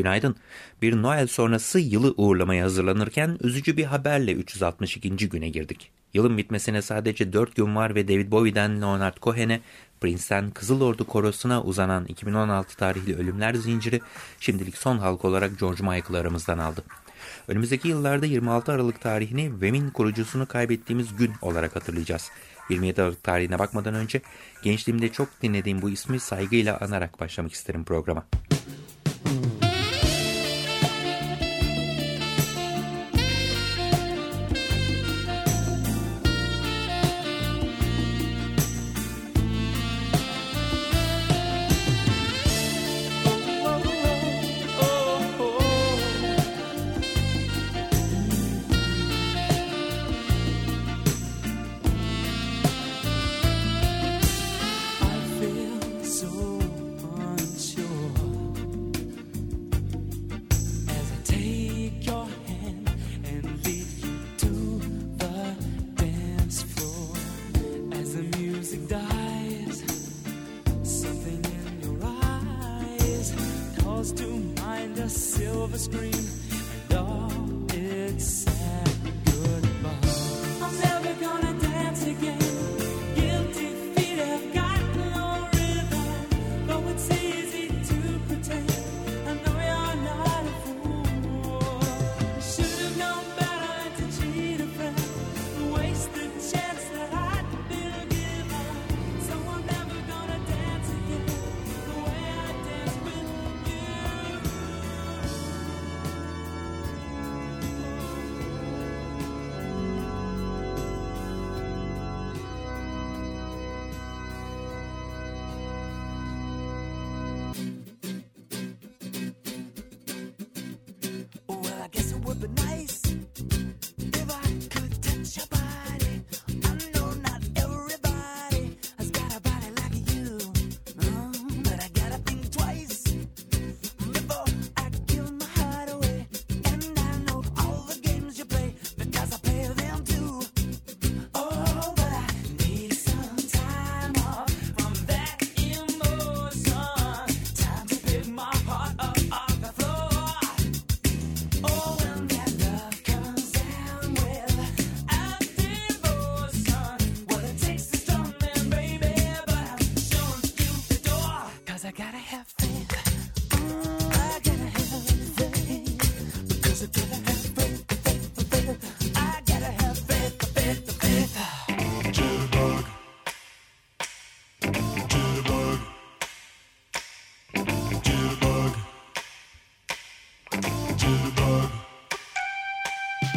Günaydın. Bir Noel sonrası yılı uğurlamaya hazırlanırken üzücü bir haberle 362. güne girdik. Yılın bitmesine sadece 4 gün var ve David Bowie'den Leonard Cohen'e, Prince'ten Kızıl Ordu Korosu'na uzanan 2016 tarihli ölümler zinciri şimdilik son halk olarak George Michael'ı aramızdan aldı. Önümüzdeki yıllarda 26 Aralık tarihini Wem'in kurucusunu kaybettiğimiz gün olarak hatırlayacağız. 27 Aralık tarihine bakmadan önce gençliğimde çok dinlediğim bu ismi saygıyla anarak başlamak isterim programa.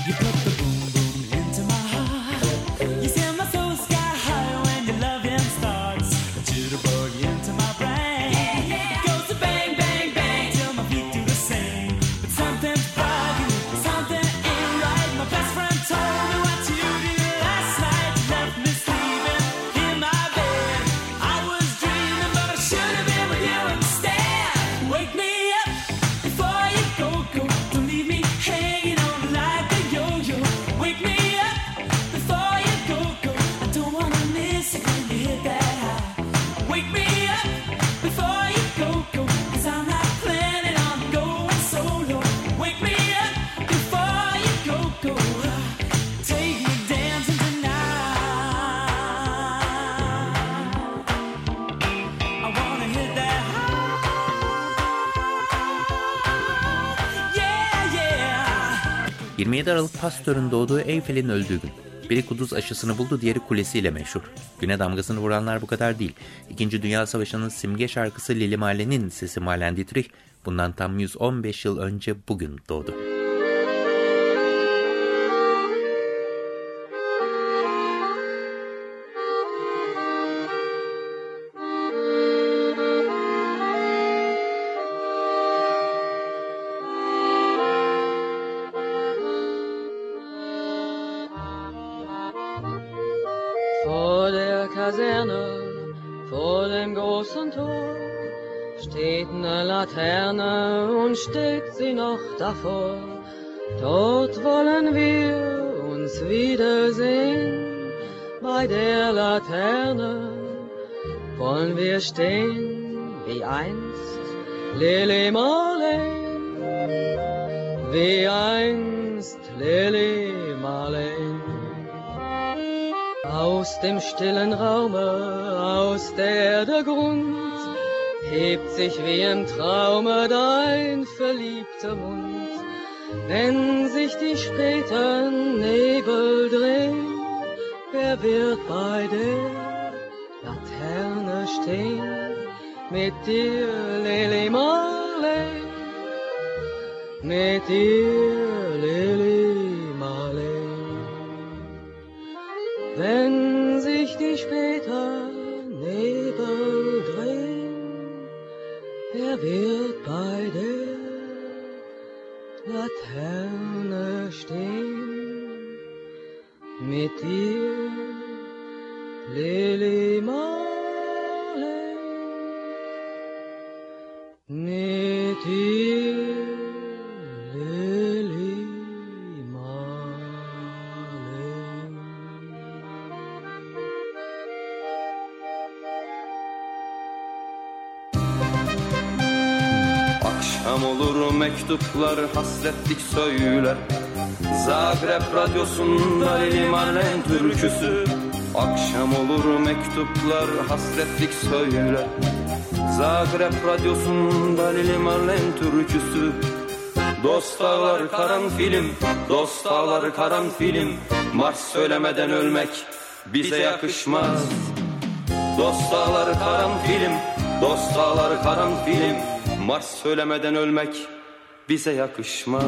You put 27 Aralık Pasteur'ün doğduğu Eyfel'in öldüğü gün. Biri Kuduz aşısını buldu, diğeri kulesiyle meşhur. Güne damgasını vuranlar bu kadar değil. İkinci Dünya Savaşı'nın simge şarkısı Lili Marlen'in sesi Marlen Dietrich bundan tam 115 yıl önce bugün doğdu. Steht sie noch davor. Dort wollen wir uns wiedersehen. Bei der Laterne wollen wir stehen wie einst Lili Marleen, wie einst Lili Marleen. Aus dem stillen Raume, aus der der Grund hebt sich wie im Traume dein verliebter Mund. Wenn sich die späten Nebel drehen, wer wird bei der Laterne stehen? Mit dir, Lili Marley, mit dir, Lili Marley. Wenn sich die späten wird bei der Laterne stehen? Mit dir, Lili Marley, olur mektuplar hasretlik söyler. Zagreb radyosunda Lili Marlen türküsü. Akşam olur mektuplar hasretlik söyler. Zagreb radyosunda Lili Marlen türküsü. Dost ağlar karanfilim, dost ağlar karanfilim Mars söylemeden ölmek bize yakışmaz. Dost dağlar karanfilim, dost dağlar karanfilim Mars söylemeden ölmek bize yakışmaz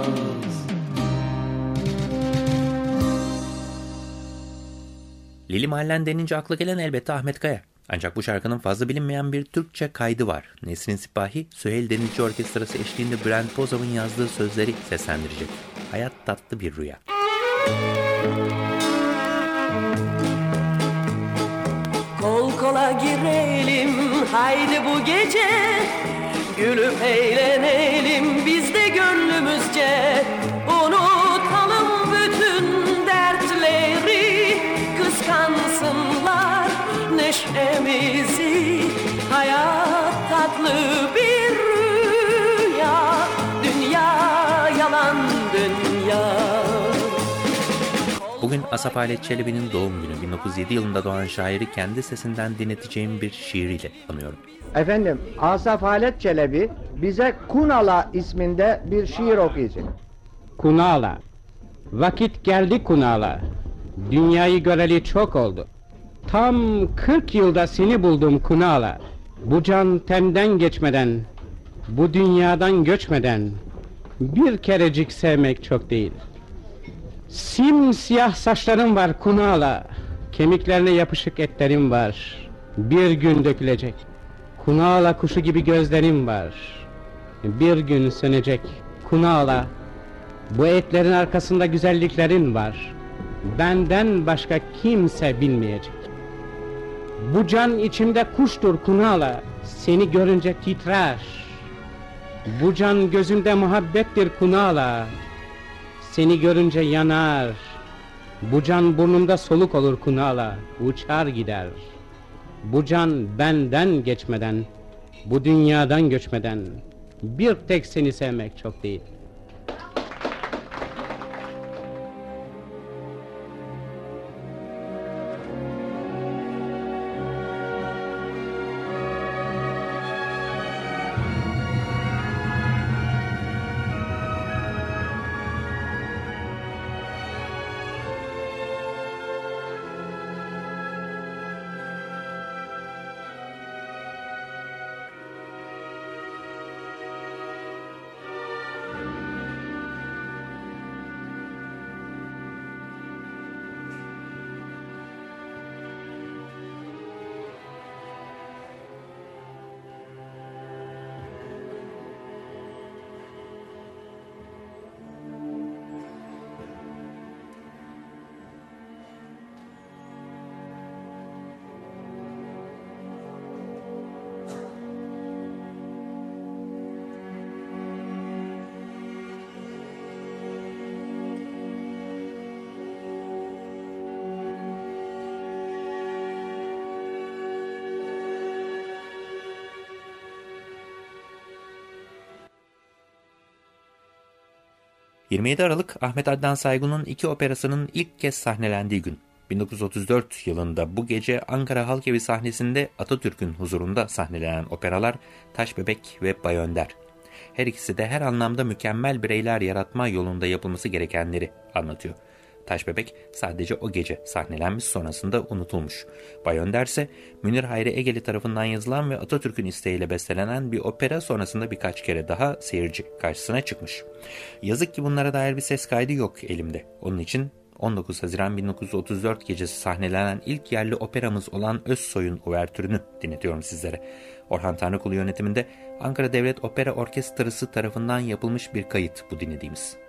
Lili Marlen denince akla gelen elbette Ahmet Kaya. Ancak bu şarkının fazla bilinmeyen bir Türkçe kaydı var. Nesrin Sipahi, Süheyl Denizci Orkestrası eşliğinde Bülent Bozov'un yazdığı sözleri seslendirecek. Hayat tatlı bir rüya. Kol kola girelim haydi bu gece Gülüp eğlenelim biz de gönlümüzce. Unutalım bütün dertleri Kıskansınlar neşemizi Asaf Halet Çelebi'nin doğum günü. 1907 yılında doğan şairi kendi sesinden dinleteceğim bir şiiriyle anıyorum. Efendim Asaf Halet Çelebi bize Kunala isminde bir şiir okuyacak. Kunala. Vakit geldi Kunala. Dünyayı göreli çok oldu. Tam 40 yılda seni buldum Kunala. Bu can temden geçmeden, bu dünyadan göçmeden bir kerecik sevmek çok değil. Simsiyah saçların var Kunala. Kemiklerine yapışık etlerim var. Bir gün dökülecek. Kunala kuşu gibi gözlerim var. Bir gün sönecek. Kunala. Bu etlerin arkasında güzelliklerin var. Benden başka kimse bilmeyecek. Bu can içimde kuştur Kunala. Seni görünce titrer. Bu can gözümde muhabbettir Kunala. Seni görünce yanar. Bu can burnumda soluk olur Kunala. Uçar gider. Bu can benden geçmeden, bu dünyadan göçmeden bir tek seni sevmek çok değil. 27 Aralık Ahmet Adnan Saygun'un iki operasının ilk kez sahnelendiği gün. 1934 yılında bu gece Ankara Halkevi sahnesinde Atatürk'ün huzurunda sahnelenen operalar Taş Bebek ve Bay Önder. Her ikisi de her anlamda mükemmel bireyler yaratma yolunda yapılması gerekenleri anlatıyor. Taş Bebek sadece o gece sahnelenmiş sonrasında unutulmuş. Bay Önder ise Münir Hayri Egeli tarafından yazılan ve Atatürk'ün isteğiyle bestelenen bir opera sonrasında birkaç kere daha seyirci karşısına çıkmış. Yazık ki bunlara dair bir ses kaydı yok elimde. Onun için 19 Haziran 1934 gecesi sahnelenen ilk yerli operamız olan Özsoy'un uvertürünü dinletiyorum sizlere. Orhan Tanrıkulu yönetiminde Ankara Devlet Opera Orkestrası tarafından yapılmış bir kayıt bu dinlediğimiz.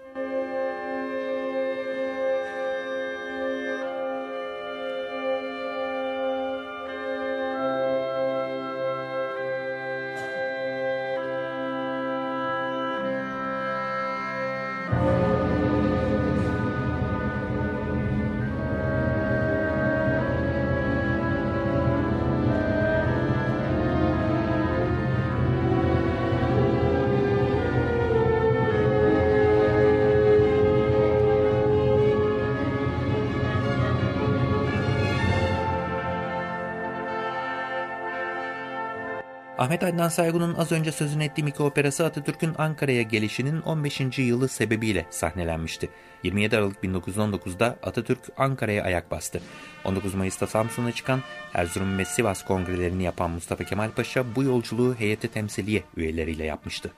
Ahmet Adnan Saygun'un az önce sözünü ettiğim iki operası Atatürk'ün Ankara'ya gelişinin 15. yılı sebebiyle sahnelenmişti. 27 Aralık 1919'da Atatürk Ankara'ya ayak bastı. 19 Mayıs'ta Samsun'a çıkan Erzurum ve Sivas kongrelerini yapan Mustafa Kemal Paşa bu yolculuğu heyeti temsiliye üyeleriyle yapmıştı.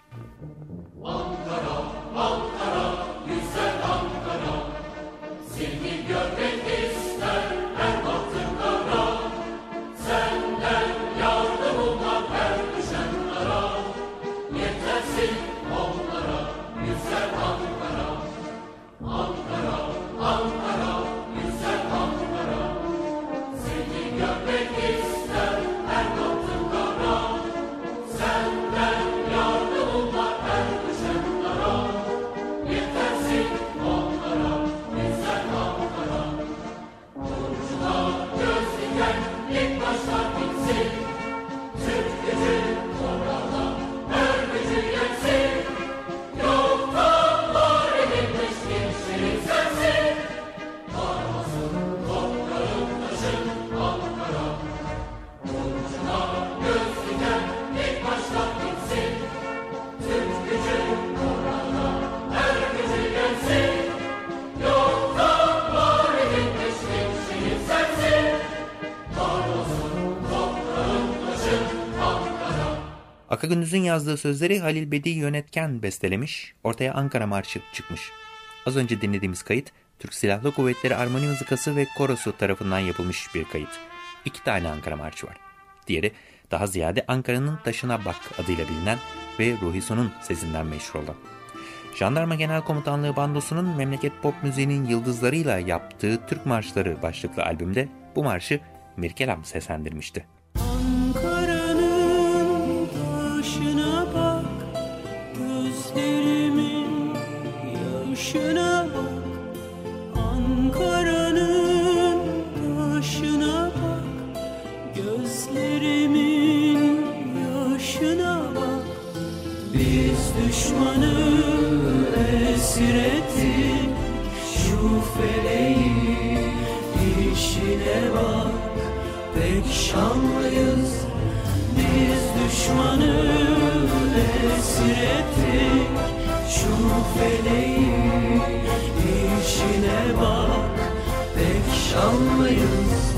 Ankara, Aka Gündüz'ün yazdığı sözleri Halil Bedi yönetken bestelemiş, ortaya Ankara Marşı çıkmış. Az önce dinlediğimiz kayıt, Türk Silahlı Kuvvetleri Armoni Müzikası ve Korosu tarafından yapılmış bir kayıt. İki tane Ankara Marşı var. Diğeri daha ziyade Ankara'nın Taşına Bak adıyla bilinen ve Ruhi sesinden meşhur olan. Jandarma Genel Komutanlığı Bandosu'nun memleket pop müziğinin yıldızlarıyla yaptığı Türk Marşları başlıklı albümde bu marşı Mirkelam seslendirmişti. Feleği işine bak Pek şanlıyız. Biz düşmanı esir ettik. Şu feleği işine bak Pek şanlıyız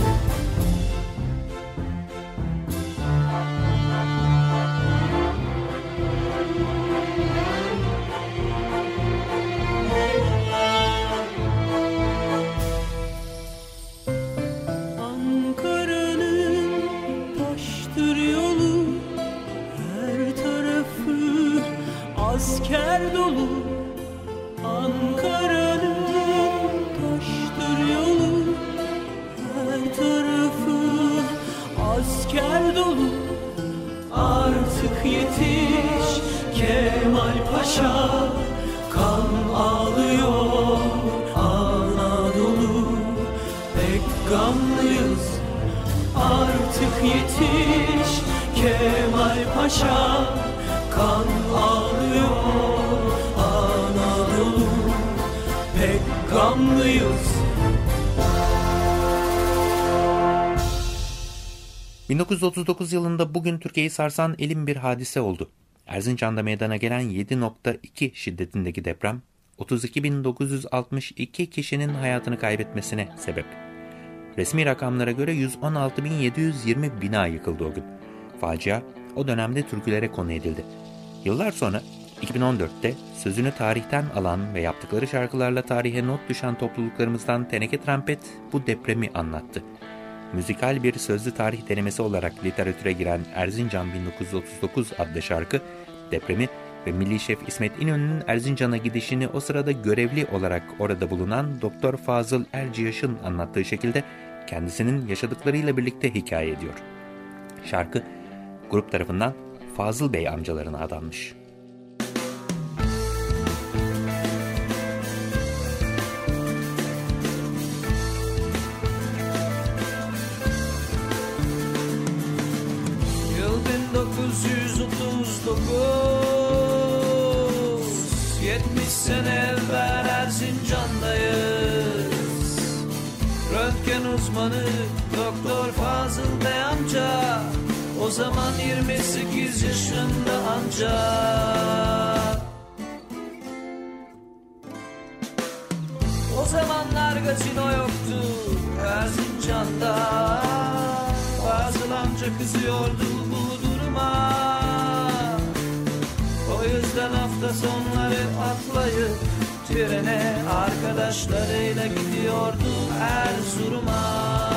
gamlıyız 1939 yılında bugün Türkiye'yi sarsan elim bir hadise oldu. Erzincan'da meydana gelen 7.2 şiddetindeki deprem 32.962 kişinin hayatını kaybetmesine sebep. Resmi rakamlara göre 116.720 bina yıkıldı o gün. Facia o dönemde türkülere konu edildi. Yıllar sonra 2014'te sözünü tarihten alan ve yaptıkları şarkılarla tarihe not düşen topluluklarımızdan Teneke Trampet bu depremi anlattı. Müzikal bir sözlü tarih denemesi olarak literatüre giren Erzincan 1939 adlı şarkı, depremi ve Milli Şef İsmet İnönü'nün Erzincan'a gidişini o sırada görevli olarak orada bulunan Doktor Fazıl Erciyaş'ın anlattığı şekilde kendisinin yaşadıklarıyla birlikte hikaye ediyor. Şarkı, grup tarafından Fazıl Bey amcalarına adanmış. Erzincan'dayız Röntgen uzmanı Doktor Fazıl Bey amca. O zaman 28 yaşında anca O zamanlar gazino yoktu Erzincan'da. Fazıl amca kızıyordu bu duruma. O yüzden hafta sonları atlayıp Trene arkadaşlarıyla gidiyordu Erzurum'a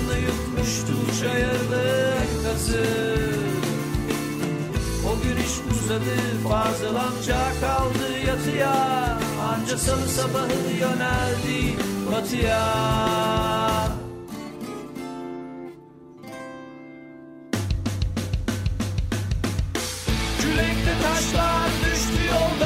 Kızın anasını yutmuştu çayırlık kazı. O gün iş uzadı Fazıl amca kaldı yatıya. Anca salı sabahı yöneldi batıya. Kürekte taşlar düştü yol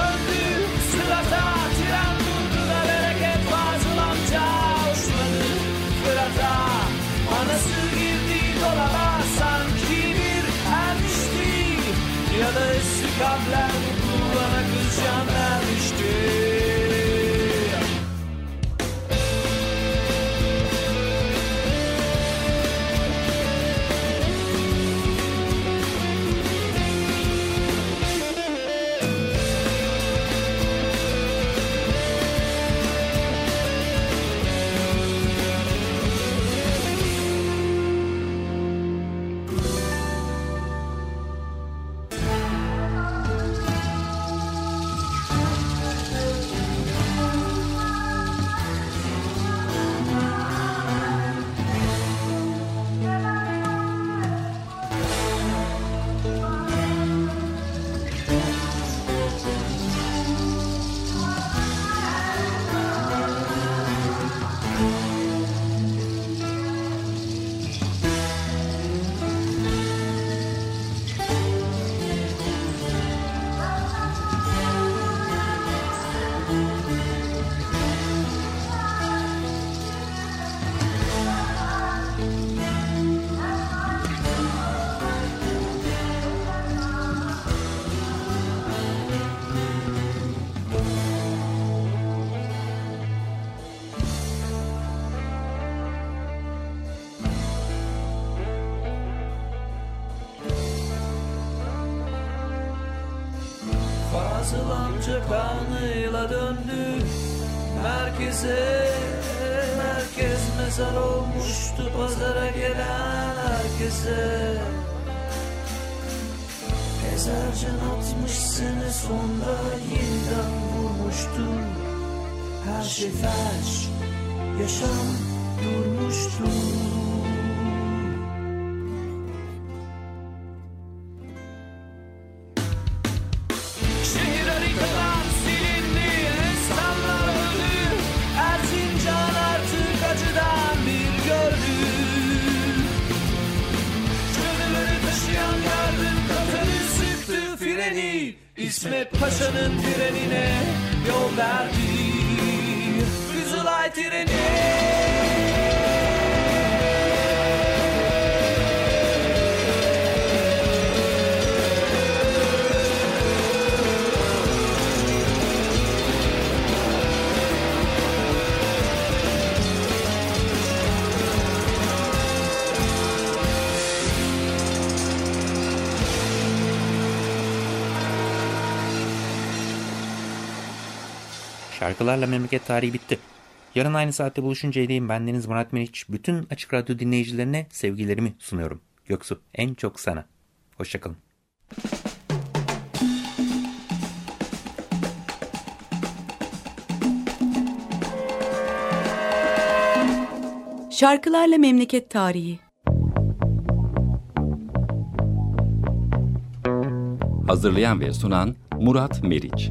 merkeze kez mezar olmuştu pazara gelen herkese. Ezercan 60 sene sonra yeniden vurmuştu. Her şey felç, yaşam durmuştu Şarkılarla memleket tarihi bitti. Yarın aynı saatte buluşuncaya değin bendeniz Murat Meriç. Bütün Açık Radyo dinleyicilerine sevgilerimi sunuyorum. Göksu en çok sana. Hoşçakalın. Şarkılarla Memleket Tarihi Hazırlayan ve sunan Murat Meriç.